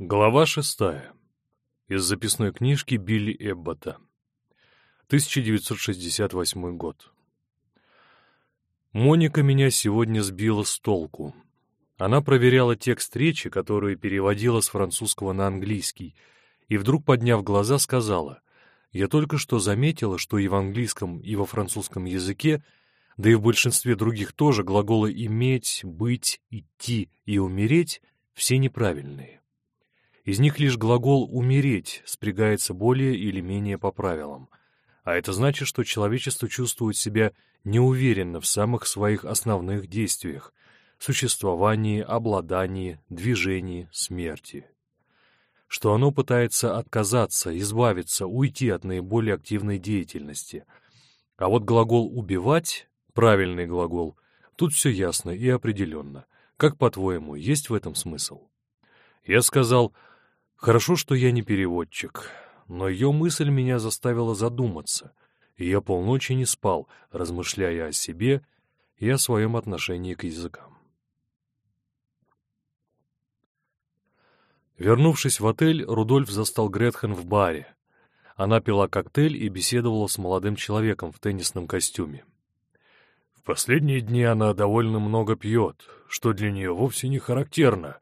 Глава шестая. Из записной книжки Билли Эббота. 1968 год. Моника меня сегодня сбила с толку. Она проверяла текст речи, которую переводила с французского на английский, и вдруг, подняв глаза, сказала, «Я только что заметила, что и в английском, и во французском языке, да и в большинстве других тоже, глаголы «иметь», «быть», «идти» и «умереть» все неправильные. Из них лишь глагол «умереть» спрягается более или менее по правилам. А это значит, что человечество чувствует себя неуверенно в самых своих основных действиях — существовании, обладании, движении, смерти. Что оно пытается отказаться, избавиться, уйти от наиболее активной деятельности. А вот глагол «убивать» — правильный глагол — тут все ясно и определенно. Как, по-твоему, есть в этом смысл? Я сказал — Хорошо, что я не переводчик, но ее мысль меня заставила задуматься, и я полночи не спал, размышляя о себе и о своем отношении к языкам. Вернувшись в отель, Рудольф застал Гретхен в баре. Она пила коктейль и беседовала с молодым человеком в теннисном костюме. В последние дни она довольно много пьет, что для нее вовсе не характерно,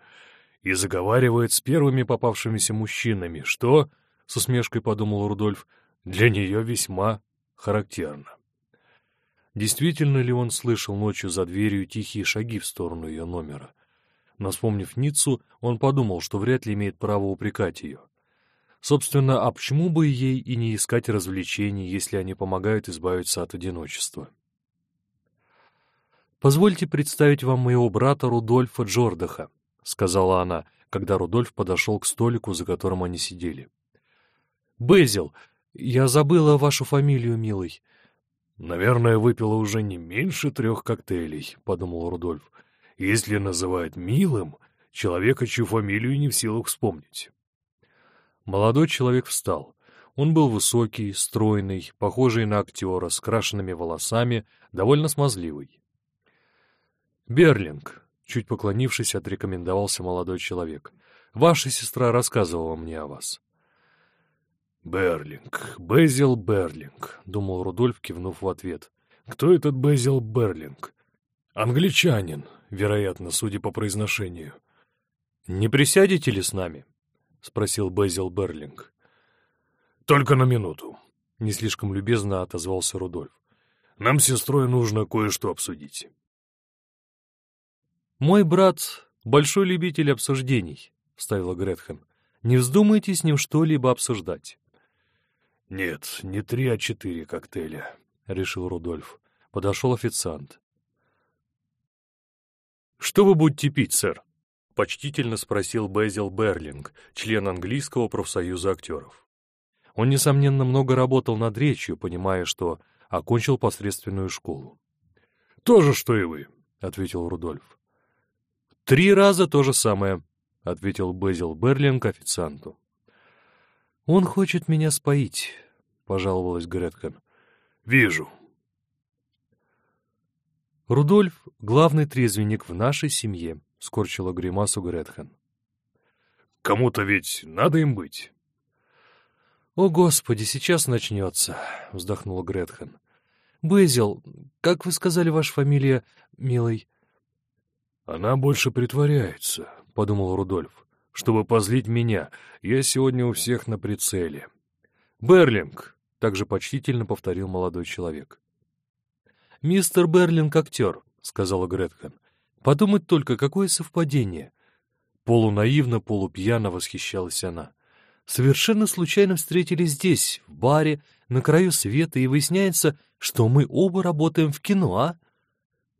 и заговаривает с первыми попавшимися мужчинами, что, — с усмешкой подумал Рудольф, — для нее весьма характерно. Действительно ли он слышал ночью за дверью тихие шаги в сторону ее номера? Но, вспомнив Ниццу, он подумал, что вряд ли имеет право упрекать ее. Собственно, а почему бы ей и не искать развлечений, если они помогают избавиться от одиночества? Позвольте представить вам моего брата Рудольфа Джордаха, — сказала она, когда Рудольф подошел к столику, за которым они сидели. — Безил, я забыла вашу фамилию, милый. — Наверное, выпила уже не меньше трех коктейлей, — подумал Рудольф. — Если называют милым, человека, чью фамилию не в силах вспомнить. Молодой человек встал. Он был высокий, стройный, похожий на актера, с крашенными волосами, довольно смазливый. «Берлинг», Чуть поклонившись, отрекомендовался молодой человек. «Ваша сестра рассказывала мне о вас». «Берлинг, Безил Берлинг», — думал Рудольф, кивнув в ответ. «Кто этот Безил Берлинг?» «Англичанин, вероятно, судя по произношению». «Не присядете ли с нами?» — спросил Безил Берлинг. «Только на минуту», — не слишком любезно отозвался Рудольф. «Нам с сестрой нужно кое-что обсудить». «Мой брат — большой любитель обсуждений», — вставила Гретхен. «Не вздумайте с ним что-либо обсуждать». «Нет, не три, а четыре коктейля», — решил Рудольф. Подошел официант. «Что вы будете пить, сэр?» — почтительно спросил Безил Берлинг, член английского профсоюза актеров. Он, несомненно, много работал над речью, понимая, что окончил посредственную школу. «То же, что и вы», — ответил Рудольф. «Три раза то же самое», — ответил Безил Берлинг официанту. «Он хочет меня споить», — пожаловалась Гретхен. «Вижу». «Рудольф — главный трезвенник в нашей семье», — скорчила гримасу Гретхен. «Кому-то ведь надо им быть». «О, Господи, сейчас начнется», — вздохнула Гретхен. «Безил, как вы сказали, ваша фамилия, милый?» «Она больше притворяется», — подумал Рудольф. «Чтобы позлить меня, я сегодня у всех на прицеле». «Берлинг», — также почтительно повторил молодой человек. «Мистер Берлинг — актер», — сказала Гретхен. «Подумать только, какое совпадение». Полунаивно, полупьяно восхищалась она. «Совершенно случайно встретились здесь, в баре, на краю света, и выясняется, что мы оба работаем в кино, а?»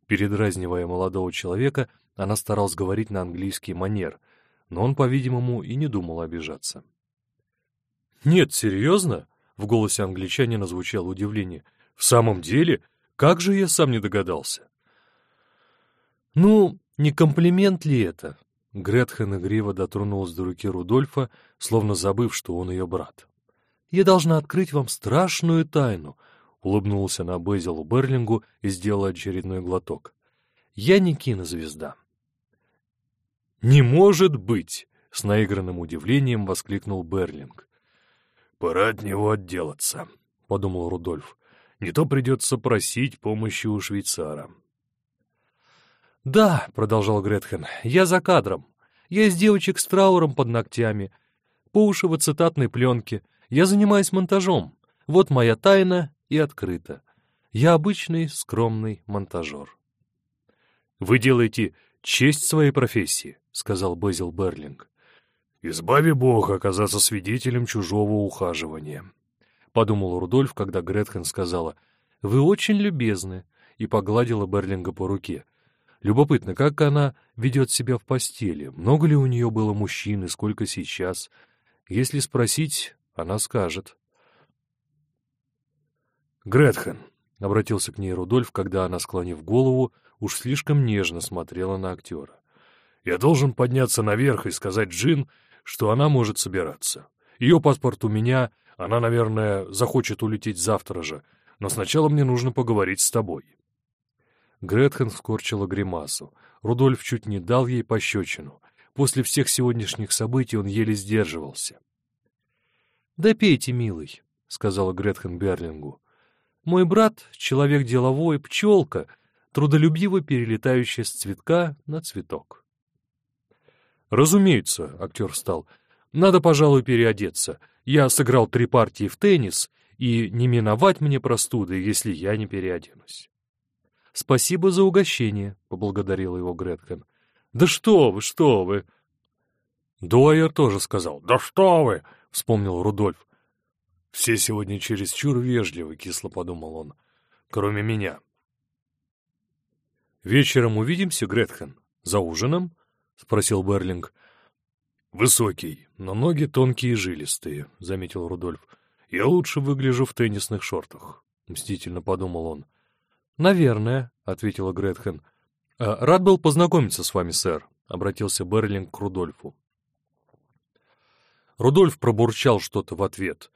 Передразнивая молодого человека, она старалась говорить на английский манер, но он, по-видимому, и не думал обижаться. «Нет, серьезно?» — в голосе англичанина звучало удивление. «В самом деле? Как же я сам не догадался?» «Ну, не комплимент ли это?» Гретхен игриво дотронулась до руки Рудольфа, словно забыв, что он ее брат. «Я должна открыть вам страшную тайну улыбнулся на Безилу Берлингу и сделал очередной глоток. «Я не кинозвезда». «Не может быть!» — с наигранным удивлением воскликнул Берлинг. «Пора от него отделаться», — подумал Рудольф. «Не то придется просить помощи у швейцара». «Да», — продолжал Гретхен, — «я за кадром. Я из девочек с трауром под ногтями, по уши в ацетатной пленке. Я занимаюсь монтажом. Вот моя тайна и открыта. Я обычный скромный монтажер». «Вы делаете честь своей профессии», — сказал Безил Берлинг. «Избави Бог оказаться свидетелем чужого ухаживания», — подумал Рудольф, когда Гретхен сказала «Вы очень любезны» и погладила Берлинга по руке. Любопытно, как она ведет себя в постели, много ли у нее было мужчин и сколько сейчас. Если спросить, она скажет. «Гретхен», — обратился к ней Рудольф, когда она, склонив голову, уж слишком нежно смотрела на актера. «Я должен подняться наверх и сказать Джин, что она может собираться. Ее паспорт у меня, она, наверное, захочет улететь завтра же, но сначала мне нужно поговорить с тобой». Гретхен скорчила гримасу. Рудольф чуть не дал ей пощечину. После всех сегодняшних событий он еле сдерживался. «Да пейте, милый», — сказала Гретхен Берлингу. «Мой брат — человек деловой, пчелка, трудолюбиво перелетающая с цветка на цветок». «Разумеется», — актер встал. «Надо, пожалуй, переодеться. Я сыграл три партии в теннис, и не миновать мне простуды, если я не переоденусь». «Спасибо за угощение», — поблагодарила его Гретхен. «Да что вы, что вы!» Дуайер тоже сказал. «Да что вы!» — вспомнил Рудольф. «Все сегодня чересчур вежливы», — кисло подумал он. «Кроме меня». «Вечером увидимся, Гретхен? За ужином?» — спросил Берлинг. «Высокий, но ноги тонкие и жилистые», — заметил Рудольф. «Я лучше выгляжу в теннисных шортах», — мстительно подумал он. «Наверное», — ответила Гретхен. «А, «Рад был познакомиться с вами, сэр», — обратился Берлинг к Рудольфу. Рудольф пробурчал что-то в ответ.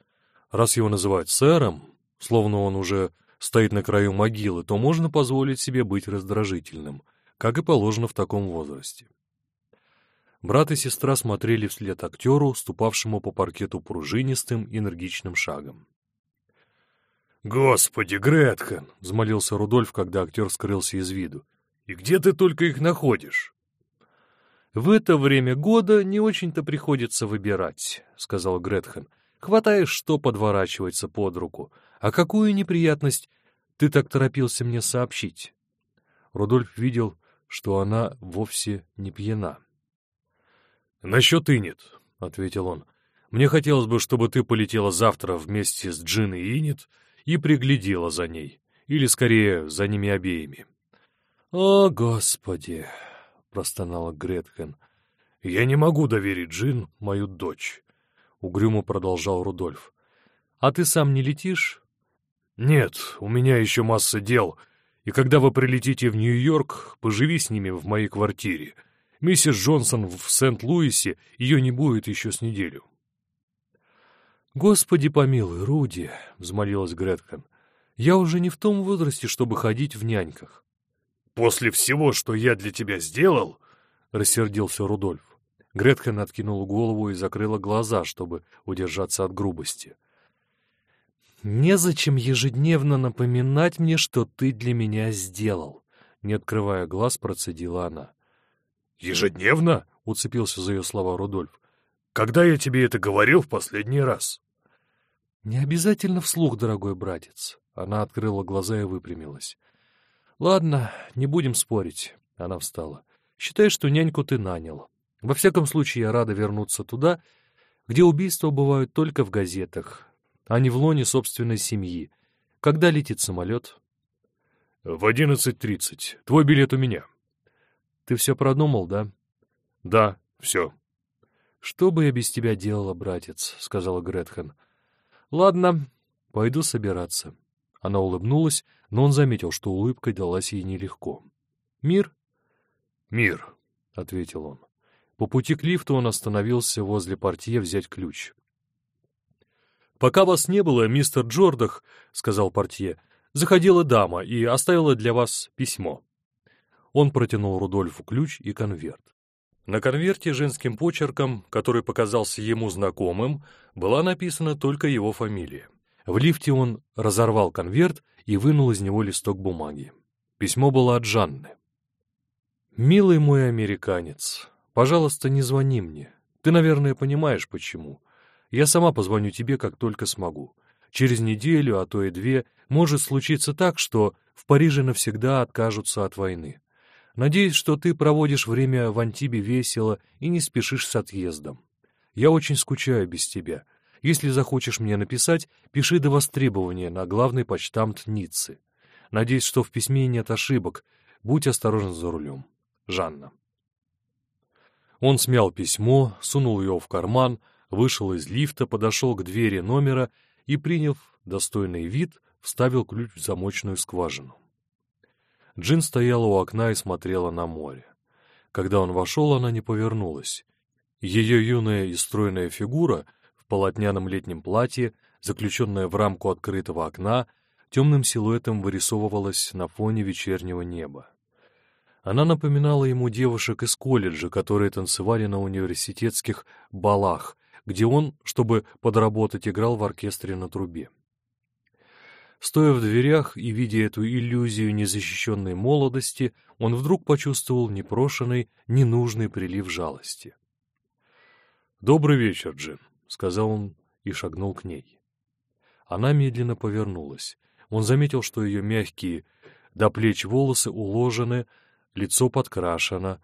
Раз его называют сэром, словно он уже стоит на краю могилы, то можно позволить себе быть раздражительным, как и положено в таком возрасте. Брат и сестра смотрели вслед актеру, ступавшему по паркету пружинистым, энергичным шагом. «Господи, Гретхен!» — взмолился Рудольф, когда актер скрылся из виду. «И где ты только их находишь?» «В это время года не очень-то приходится выбирать», — сказал Гретхен. «Хватаешь, что подворачивается под руку. А какую неприятность ты так торопился мне сообщить?» Рудольф видел, что она вовсе не пьяна. «Насчет Инет», — ответил он. «Мне хотелось бы, чтобы ты полетела завтра вместе с Джин и Инет и приглядела за ней, или, скорее, за ними обеими. — О, Господи! — простонала Гретхен. — Я не могу доверить Джин, мою дочь, — угрюмо продолжал Рудольф. — А ты сам не летишь? — Нет, у меня еще масса дел, и когда вы прилетите в Нью-Йорк, поживи с ними в моей квартире. Миссис Джонсон в Сент-Луисе, ее не будет еще с неделю. «Господи помилуй, Руди!» — взмолилась Гретхен. «Я уже не в том возрасте, чтобы ходить в няньках». «После всего, что я для тебя сделал?» — рассердился Рудольф. Гретхен откинула голову и закрыла глаза, чтобы удержаться от грубости. «Незачем ежедневно напоминать мне, что ты для меня сделал», — не открывая глаз, процедила она. «Ежедневно?» — уцепился за ее слова Рудольф. Когда я тебе это говорил в последний раз? Не обязательно вслух, дорогой братец. Она открыла глаза и выпрямилась. Ладно, не будем спорить. Она встала. Считай, что няньку ты нанял. Во всяком случае, я рада вернуться туда, где убийства бывают только в газетах, а не в лоне собственной семьи. Когда летит самолет? — В одиннадцать тридцать. Твой билет у меня. — Ты все продумал, да? — Да, все. «Что бы я без тебя делала, братец?» — сказала Гретхен. «Ладно, пойду собираться». Она улыбнулась, но он заметил, что улыбка далась ей нелегко. «Мир?» «Мир», — ответил он. По пути к лифту он остановился возле портье взять ключ. «Пока вас не было, мистер Джордах, — сказал портье, — заходила дама и оставила для вас письмо». Он протянул Рудольфу ключ и конверт. На конверте женским почерком, который показался ему знакомым, была написана только его фамилия. В лифте он разорвал конверт и вынул из него листок бумаги. Письмо было от Жанны. «Милый мой американец, пожалуйста, не звони мне. Ты, наверное, понимаешь, почему. Я сама позвоню тебе, как только смогу. Через неделю, а то и две, может случиться так, что в Париже навсегда откажутся от войны. Надеюсь, что ты проводишь время в Антибе весело и не спешишь с отъездом. Я очень скучаю без тебя. Если захочешь мне написать, пиши до востребования на главный почтамт Ниццы. Надеюсь, что в письме нет ошибок. Будь осторожен за рулем. Жанна. Он смял письмо, сунул его в карман, вышел из лифта, подошел к двери номера и, приняв достойный вид, вставил ключ в замочную скважину. Джин стояла у окна и смотрела на море. Когда он вошел, она не повернулась. Ее юная и стройная фигура в полотняном летнем платье, заключенная в рамку открытого окна, темным силуэтом вырисовывалась на фоне вечернего неба. Она напоминала ему девушек из колледжа, которые танцевали на университетских балах, где он, чтобы подработать, играл в оркестре на трубе. Стоя в дверях и видя эту иллюзию незащищенной молодости, он вдруг почувствовал непрошенный, ненужный прилив жалости. «Добрый вечер, Джин», — сказал он и шагнул к ней. Она медленно повернулась. Он заметил, что ее мягкие до плеч волосы уложены, лицо подкрашено.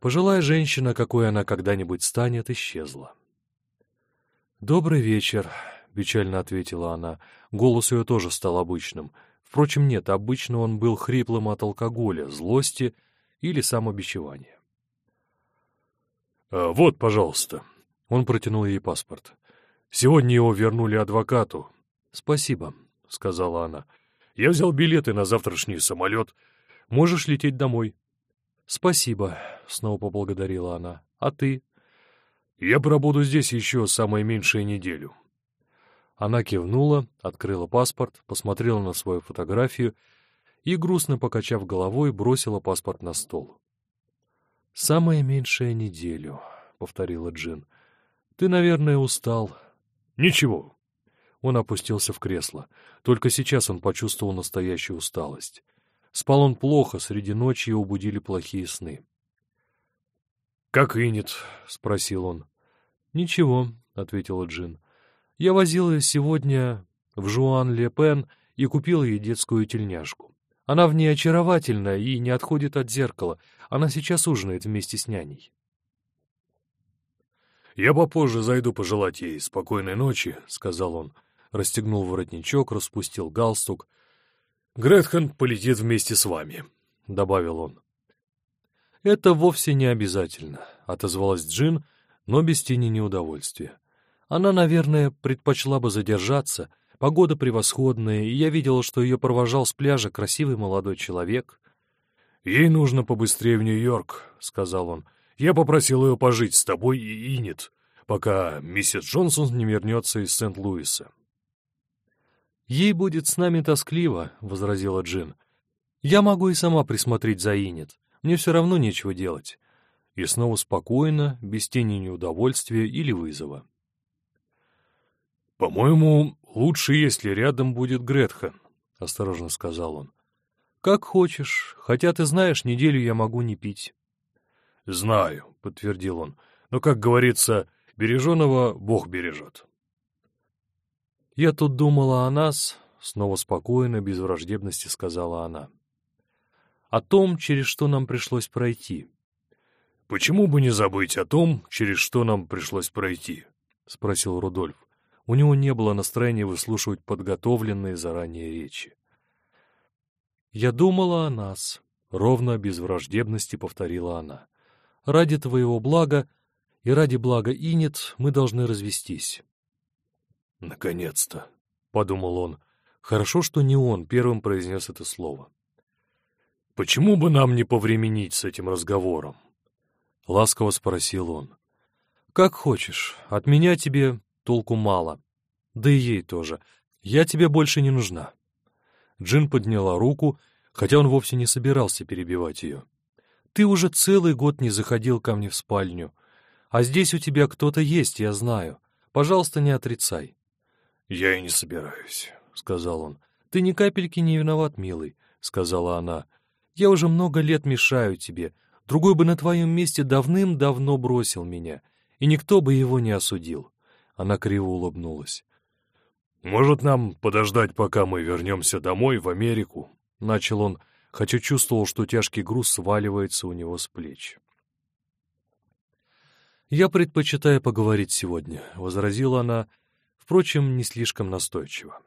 Пожилая женщина, какой она когда-нибудь станет, исчезла. «Добрый вечер», печально ответила она. Голос ее тоже стал обычным. Впрочем, нет, обычно он был хриплым от алкоголя, злости или самобичевания. «А, «Вот, пожалуйста». Он протянул ей паспорт. «Сегодня его вернули адвокату». «Спасибо», — сказала она. «Я взял билеты на завтрашний самолет. Можешь лететь домой». «Спасибо», — снова поблагодарила она. «А ты?» «Я пробуду здесь еще самое меньшее неделю», она кивнула, открыла паспорт, посмотрела на свою фотографию и, грустно покачав головой, бросила паспорт на стол. «Самая меньшая неделю», — повторила Джин. «Ты, наверное, устал». «Ничего». Он опустился в кресло. Только сейчас он почувствовал настоящую усталость. Спал он плохо, среди ночи его будили плохие сны. «Как Инет?» — спросил он. «Ничего», — ответила Джин. Я возил ее сегодня в Жуан-Ле-Пен и купил ей детскую тельняшку. Она в ней очаровательна и не отходит от зеркала. Она сейчас ужинает вместе с няней. «Я попозже зайду пожелать ей спокойной ночи», — сказал он. Расстегнул воротничок, распустил галстук. «Гретхен полетит вместе с вами», — добавил он. «Это вовсе не обязательно», — отозвалась Джин, но без тени неудовольствия. Она, наверное, предпочла бы задержаться. Погода превосходная, и я видел, что ее провожал с пляжа красивый молодой человек. «Ей нужно побыстрее в Нью-Йорк», — сказал он. «Я попросил ее пожить с тобой и Инет, пока миссис Джонсон не вернется из Сент-Луиса». «Ей будет с нами тоскливо», — возразила Джин. «Я могу и сама присмотреть за Инет. Мне все равно нечего делать». И снова спокойно, без тени неудовольствия или вызова. «По-моему, лучше, если рядом будет Гретхен», — осторожно сказал он. «Как хочешь, хотя ты знаешь, неделю я могу не пить». «Знаю», — подтвердил он, — «но, как говорится, береженого Бог бережет». «Я тут думала о нас», — снова спокойно, без враждебности сказала она. «О том, через что нам пришлось пройти». «Почему бы не забыть о том, через что нам пришлось пройти?» — спросил Рудольф. У него не было настроения выслушивать подготовленные заранее речи. «Я думала о нас», — ровно без враждебности повторила она. «Ради твоего блага и ради блага Инет мы должны развестись». «Наконец-то», — подумал он. Хорошо, что не он первым произнес это слово. «Почему бы нам не повременить с этим разговором?» — ласково спросил он. «Как хочешь. От меня тебе толку мало. Да и ей тоже. Я тебе больше не нужна». Джин подняла руку, хотя он вовсе не собирался перебивать ее. Ты уже целый год не заходил ко мне в спальню. А здесь у тебя кто-то есть, я знаю. Пожалуйста, не отрицай. — Я и не собираюсь, — сказал он. — Ты ни капельки не виноват, милый, — сказала она. — Я уже много лет мешаю тебе. Другой бы на твоем месте давным-давно бросил меня, и никто бы его не осудил. Она криво улыбнулась. — Может, нам подождать, пока мы вернемся домой, в Америку? — начал он, хотя чувствовал, что тяжкий груз сваливается у него с плеч. «Я предпочитаю поговорить сегодня», — возразила она, впрочем, не слишком настойчиво.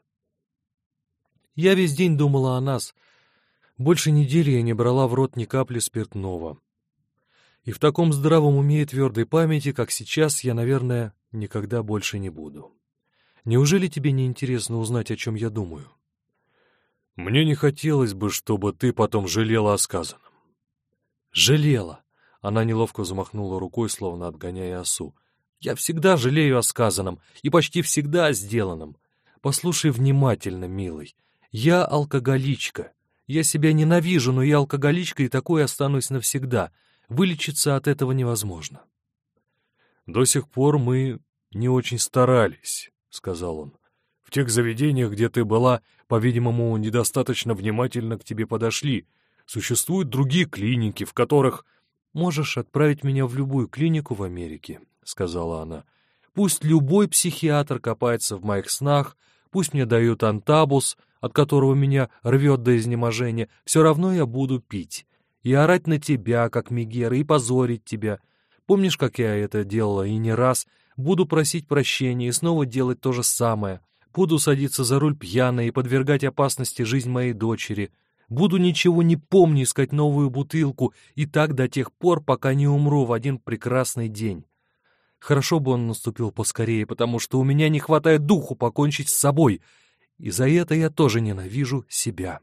«Я весь день думала о нас. Больше недели я не брала в рот ни капли спиртного. И в таком здравом уме и твердой памяти, как сейчас, я, наверное, никогда больше не буду. Неужели тебе не интересно узнать, о чем я думаю?» «Мне не хотелось бы, чтобы ты потом жалела о сказанном». «Жалела!» Она неловко замахнула рукой, словно отгоняя осу. «Я всегда жалею о сказанном и почти всегда о сделанном. Послушай внимательно, милый. Я алкоголичка. Я себя ненавижу, но я алкоголичка и такой останусь навсегда. Вылечиться от этого невозможно». «До сих пор мы не очень старались», — сказал он. «В тех заведениях, где ты была, по-видимому, недостаточно внимательно к тебе подошли. Существуют другие клиники, в которых...» «Можешь отправить меня в любую клинику в Америке», — сказала она. «Пусть любой психиатр копается в моих снах, пусть мне дают антабус, от которого меня рвет до изнеможения, все равно я буду пить. И орать на тебя, как Мегера, и позорить тебя. Помнишь, как я это делала и не раз? Буду просить прощения и снова делать то же самое. Буду садиться за руль пьяной и подвергать опасности жизнь моей дочери. Буду ничего не помню искать новую бутылку, и так до тех пор, пока не умру в один прекрасный день. Хорошо бы он наступил поскорее, потому что у меня не хватает духу покончить с собой, и за это я тоже ненавижу себя.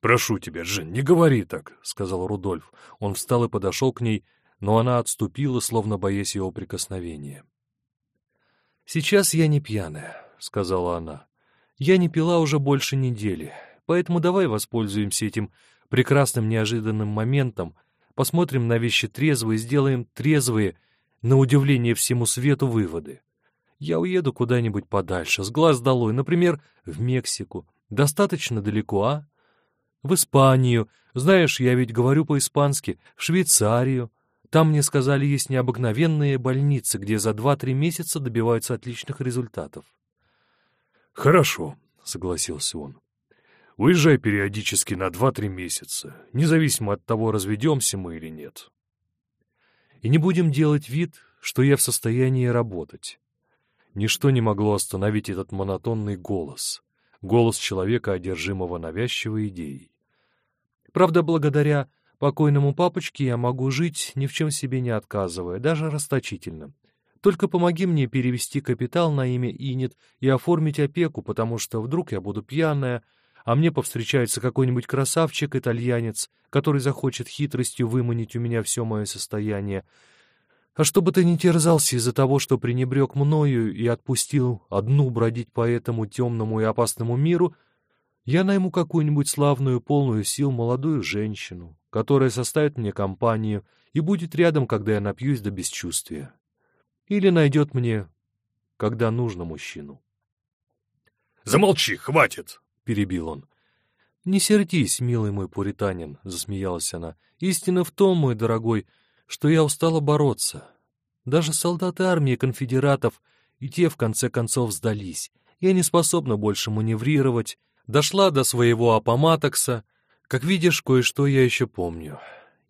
«Прошу тебя, Джин, не говори так», — сказал Рудольф. Он встал и подошел к ней, но она отступила, словно боясь его прикосновения. «Сейчас я не пьяная», — сказала она. «Я не пила уже больше недели. Поэтому давай воспользуемся этим прекрасным неожиданным моментом, посмотрим на вещи трезво и сделаем трезвые, на удивление всему свету, выводы. Я уеду куда-нибудь подальше, с глаз долой, например, в Мексику. Достаточно далеко, а? В Испанию. Знаешь, я ведь говорю по-испански. В Швейцарию. Там, мне сказали, есть необыкновенные больницы, где за два-три месяца добиваются отличных результатов. «Хорошо», — согласился он. Уезжай периодически на два-три месяца, независимо от того, разведемся мы или нет. И не будем делать вид, что я в состоянии работать. Ничто не могло остановить этот монотонный голос, голос человека, одержимого навязчивой идеей. Правда, благодаря покойному папочке я могу жить, ни в чем себе не отказывая, даже расточительно. Только помоги мне перевести капитал на имя Инет и оформить опеку, потому что вдруг я буду пьяная, а мне повстречается какой-нибудь красавчик-итальянец, который захочет хитростью выманить у меня все мое состояние. А чтобы ты не терзался из-за того, что пренебрег мною и отпустил одну бродить по этому темному и опасному миру, я найму какую-нибудь славную, полную сил молодую женщину, которая составит мне компанию и будет рядом, когда я напьюсь до бесчувствия. Или найдет мне, когда нужно мужчину. «Замолчи, хватит!» — перебил он. «Не сердись, милый мой пуританин», — засмеялась она. «Истина в том, мой дорогой, что я устала бороться. Даже солдаты армии конфедератов и те, в конце концов, сдались. Я не способна больше маневрировать. Дошла до своего апоматокса. Как видишь, кое-что я еще помню.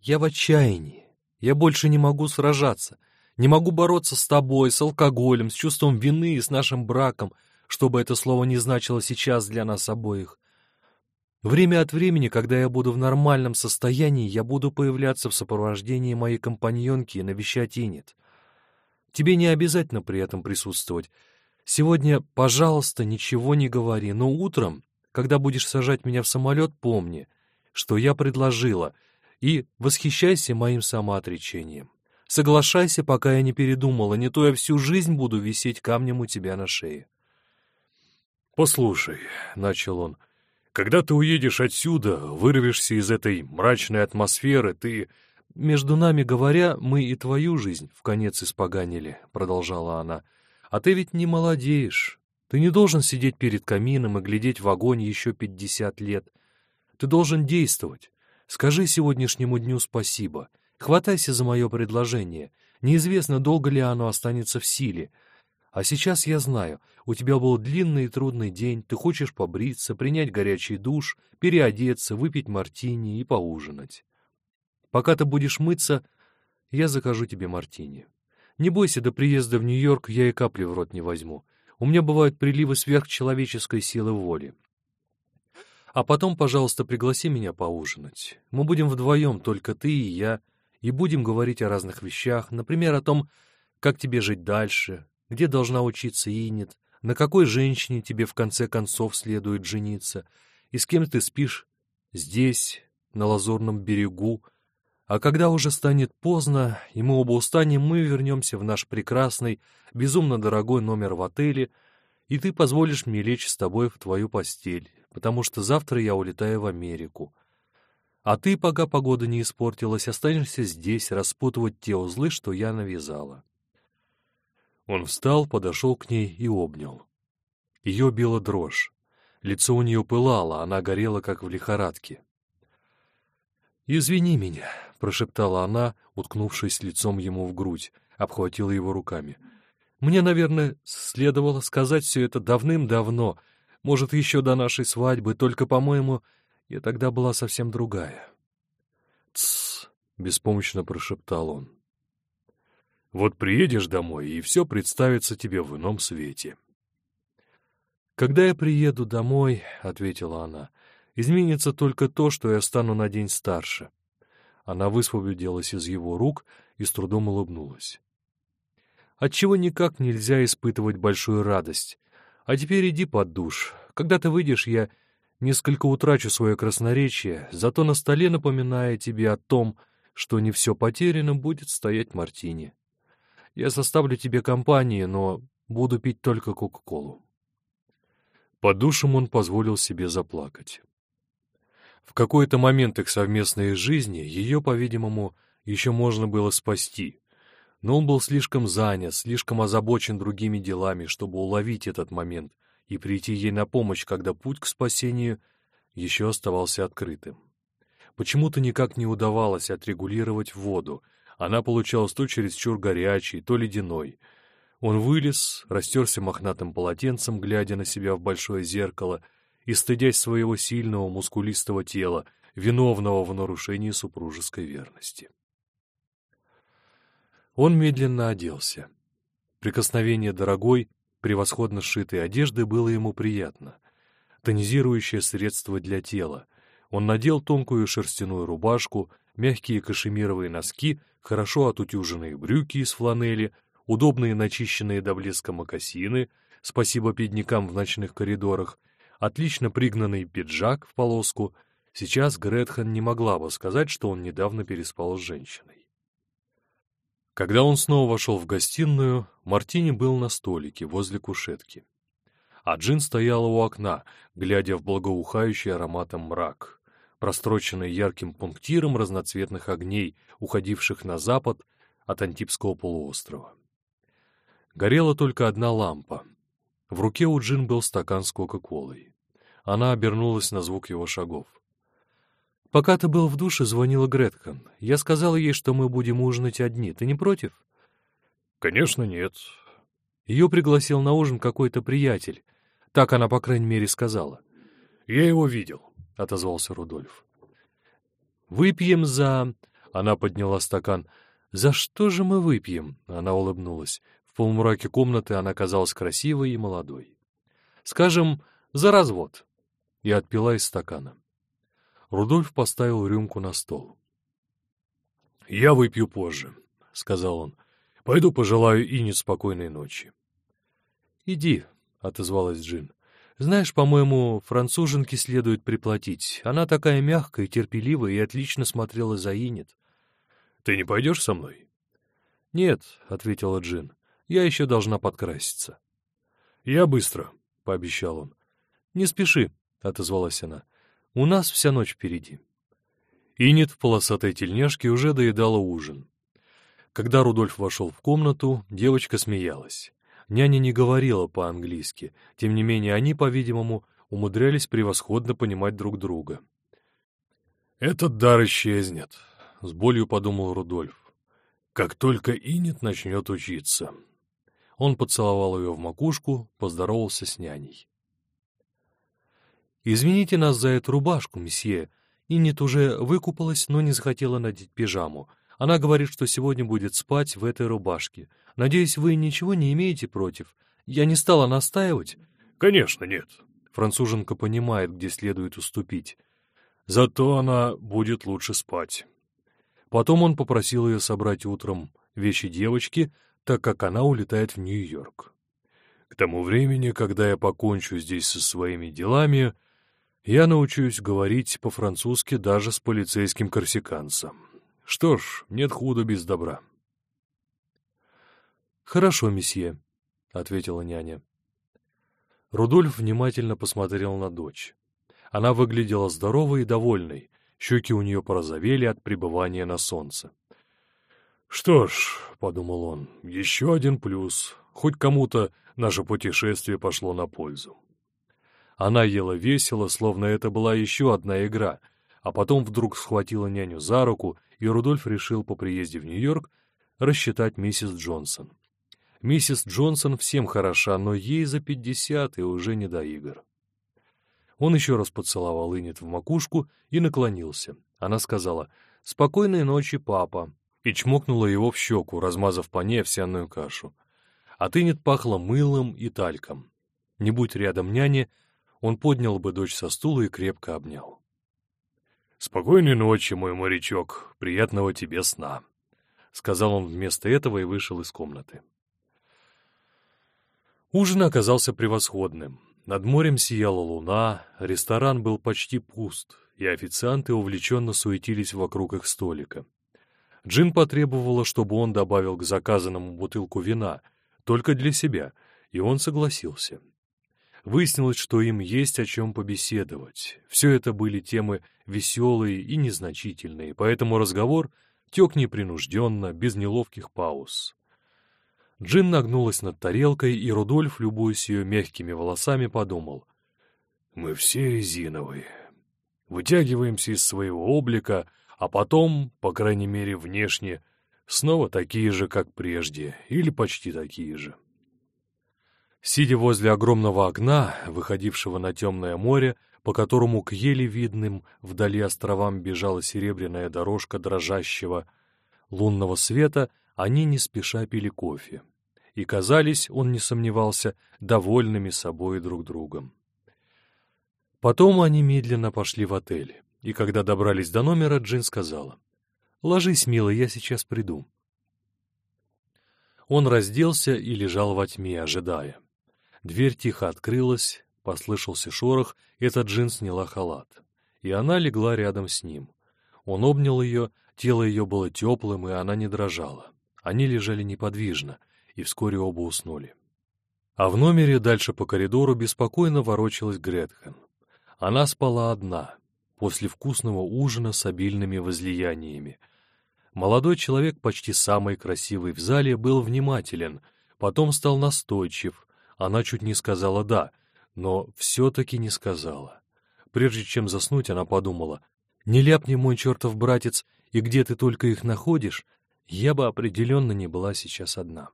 Я в отчаянии. Я больше не могу сражаться. Не могу бороться с тобой, с алкоголем, с чувством вины и с нашим браком — что бы это слово ни значило сейчас для нас обоих. Время от времени, когда я буду в нормальном состоянии, я буду появляться в сопровождении моей компаньонки и навещать Инет. Тебе не обязательно при этом присутствовать. Сегодня, пожалуйста, ничего не говори, но утром, когда будешь сажать меня в самолет, помни, что я предложила, и восхищайся моим самоотречением. Соглашайся, пока я не передумала, не то я всю жизнь буду висеть камнем у тебя на шее. «Послушай», — начал он, — Когда ты уедешь отсюда, вырвешься из этой мрачной атмосферы, ты... «Между нами говоря, мы и твою жизнь в конец испоганили», — продолжала она. «А ты ведь не молодеешь. Ты не должен сидеть перед камином и глядеть в огонь еще пятьдесят лет. Ты должен действовать. Скажи сегодняшнему дню спасибо. Хватайся за мое предложение. Неизвестно, долго ли оно останется в силе. А сейчас я знаю, у тебя был длинный и трудный день, ты хочешь побриться, принять горячий душ, переодеться, выпить мартини и поужинать. Пока ты будешь мыться, я закажу тебе мартини. Не бойся, до приезда в Нью-Йорк я и капли в рот не возьму. У меня бывают приливы сверхчеловеческой силы воли. А потом, пожалуйста, пригласи меня поужинать. Мы будем вдвоем, только ты и я, и будем говорить о разных вещах, например, о том, как тебе жить дальше, где должна учиться Инет, на какой женщине тебе в конце концов следует жениться, и с кем ты спишь здесь, на Лазурном берегу, а когда уже станет поздно, и мы оба устанем, мы вернемся в наш прекрасный, безумно дорогой номер в отеле, и ты позволишь мне лечь с тобой в твою постель, потому что завтра я улетаю в Америку. А ты, пока погода не испортилась, останешься здесь распутывать те узлы, что я навязала. Он встал, подошел к ней и обнял. Ее била дрожь. Лицо у нее пылало, она горела, как в лихорадке. «Извини меня», — прошептала она, уткнувшись лицом ему в грудь, обхватила его руками. «Мне, наверное, следовало сказать все это давным-давно, может, еще до нашей свадьбы, только, по-моему, я тогда была совсем другая». «Тссс», — беспомощно прошептал он. «Вот приедешь домой, и все представится тебе в ином свете». «Когда я приеду домой», — ответила она, — Изменится только то, что я стану на день старше. Она высвободилась из его рук и с трудом улыбнулась. Отчего никак нельзя испытывать большую радость. А теперь иди под душ. Когда ты выйдешь, я несколько утрачу свое красноречие, зато на столе, напоминая тебе о том, что не все потеряно, будет стоять мартини. Я составлю тебе компанию, но буду пить только Кока-Колу. Под душем он позволил себе заплакать. В какой-то момент их совместной жизни ее, по-видимому, еще можно было спасти. Но он был слишком занят, слишком озабочен другими делами, чтобы уловить этот момент и прийти ей на помощь, когда путь к спасению еще оставался открытым. Почему-то никак не удавалось отрегулировать воду, она получалась то чересчур горячей, то ледяной. Он вылез, растерся мохнатым полотенцем, глядя на себя в большое зеркало — и стыдясь своего сильного мускулистого тела, виновного в нарушении супружеской верности. Он медленно оделся. Прикосновение дорогой, превосходно сшитой одежды было ему приятно. Тонизирующее средство для тела. Он надел тонкую шерстяную рубашку, мягкие кашемировые носки, хорошо отутюженные брюки из фланели, удобные начищенные до блеска мокасины, спасибо беднякам в ночных коридорах, отлично пригнанный пиджак в полоску. Сейчас Гретхен не могла бы сказать, что он недавно переспал с женщиной. Когда он снова вошел в гостиную, Мартини был на столике возле кушетки. А Джин стояла у окна, глядя в благоухающий ароматом мрак, простроченный ярким пунктиром разноцветных огней, уходивших на запад от Антипского полуострова. Горела только одна лампа. В руке у Джин был стакан с Кока-Колой. Она обернулась на звук его шагов. «Пока ты был в душе, звонила Гретхен. Я сказала ей, что мы будем ужинать одни. Ты не против?» «Конечно, нет». Ее пригласил на ужин какой-то приятель. Так она, по крайней мере, сказала. «Я его видел», — отозвался Рудольф. «Выпьем за...» — она подняла стакан. «За что же мы выпьем?» — она улыбнулась. В полумраке комнаты она казалась красивой и молодой. «Скажем, за развод и отпила из стакана. Рудольф поставил рюмку на стол. — Я выпью позже, — сказал он. — Пойду пожелаю Ине спокойной ночи. — Иди, — отозвалась Джин. — Знаешь, по-моему, француженке следует приплатить. Она такая мягкая, терпеливая и отлично смотрела за Инет. — Ты не пойдешь со мной? — Нет, — ответила Джин. — Я еще должна подкраситься. — Я быстро, — пообещал он. — Не спеши, отозвалась она. «У нас вся ночь впереди». Инет в полосатой тельняшке уже доедала ужин. Когда Рудольф вошел в комнату, девочка смеялась. Няня не говорила по-английски, тем не менее они, по-видимому, умудрялись превосходно понимать друг друга. «Этот дар исчезнет», — с болью подумал Рудольф. «Как только Инет начнет учиться». Он поцеловал ее в макушку, поздоровался с няней. «Извините нас за эту рубашку, месье. Иннет уже выкупалась, но не захотела надеть пижаму. Она говорит, что сегодня будет спать в этой рубашке. Надеюсь, вы ничего не имеете против? Я не стала настаивать?» «Конечно нет». Француженка понимает, где следует уступить. Зато она будет лучше спать. Потом он попросил ее собрать утром вещи девочки, так как она улетает в Нью-Йорк. К тому времени, когда я покончу здесь со своими делами, я научусь говорить по-французски даже с полицейским корсиканцем. Что ж, нет худа без добра. «Хорошо, месье», — ответила няня. Рудольф внимательно посмотрел на дочь. Она выглядела здоровой и довольной, щеки у нее порозовели от пребывания на солнце. «Что ж», — подумал он, — «еще один плюс. Хоть кому-то наше путешествие пошло на пользу». Она ела весело, словно это была еще одна игра, а потом вдруг схватила няню за руку, и Рудольф решил по приезде в Нью-Йорк рассчитать миссис Джонсон. Миссис Джонсон всем хороша, но ей за пятьдесят и уже не до игр. Он еще раз поцеловал Инет в макушку и наклонился. Она сказала «Спокойной ночи, папа», и чмокнула его в щеку, размазав по ней овсяную кашу. От Инет пахло мылом и тальком. Не будь рядом няни, он поднял бы дочь со стула и крепко обнял. «Спокойной ночи, мой морячок, приятного тебе сна», — сказал он вместо этого и вышел из комнаты. Ужин оказался превосходным. Над морем сияла луна, ресторан был почти пуст, и официанты увлеченно суетились вокруг их столика. Джин потребовала, чтобы он добавил к заказанному бутылку вина, только для себя, и он согласился. Выяснилось, что им есть о чем побеседовать. Все это были темы веселые и незначительные, поэтому разговор тек непринужденно, без неловких пауз. Джин нагнулась над тарелкой, и Рудольф, любуясь ее мягкими волосами, подумал. «Мы все резиновые. Вытягиваемся из своего облика, а потом, по крайней мере внешне, снова такие же, как прежде, или почти такие же». Сидя возле огромного окна, выходившего на темное море, по которому к еле видным вдали островам бежала серебряная дорожка дрожащего лунного света, они не спеша пили кофе. И казались, он не сомневался, довольными собой друг другом. Потом они медленно пошли в отель, и когда добрались до номера, Джин сказала, «Ложись, милый, я сейчас приду». Он разделся и лежал во тьме, ожидая. Дверь тихо открылась, послышался шорох, эта Джин сняла халат. И она легла рядом с ним. Он обнял ее, тело ее было теплым, и она не дрожала. Они лежали неподвижно, и вскоре оба уснули. А в номере дальше по коридору беспокойно ворочалась Гретхен. Она спала одна, после вкусного ужина с обильными возлияниями. Молодой человек, почти самый красивый в зале, был внимателен, потом стал настойчив, она чуть не сказала «да», но все-таки не сказала. Прежде чем заснуть, она подумала, «Не ляпни, мой чертов братец, и где ты только их находишь, я бы определенно не была сейчас одна».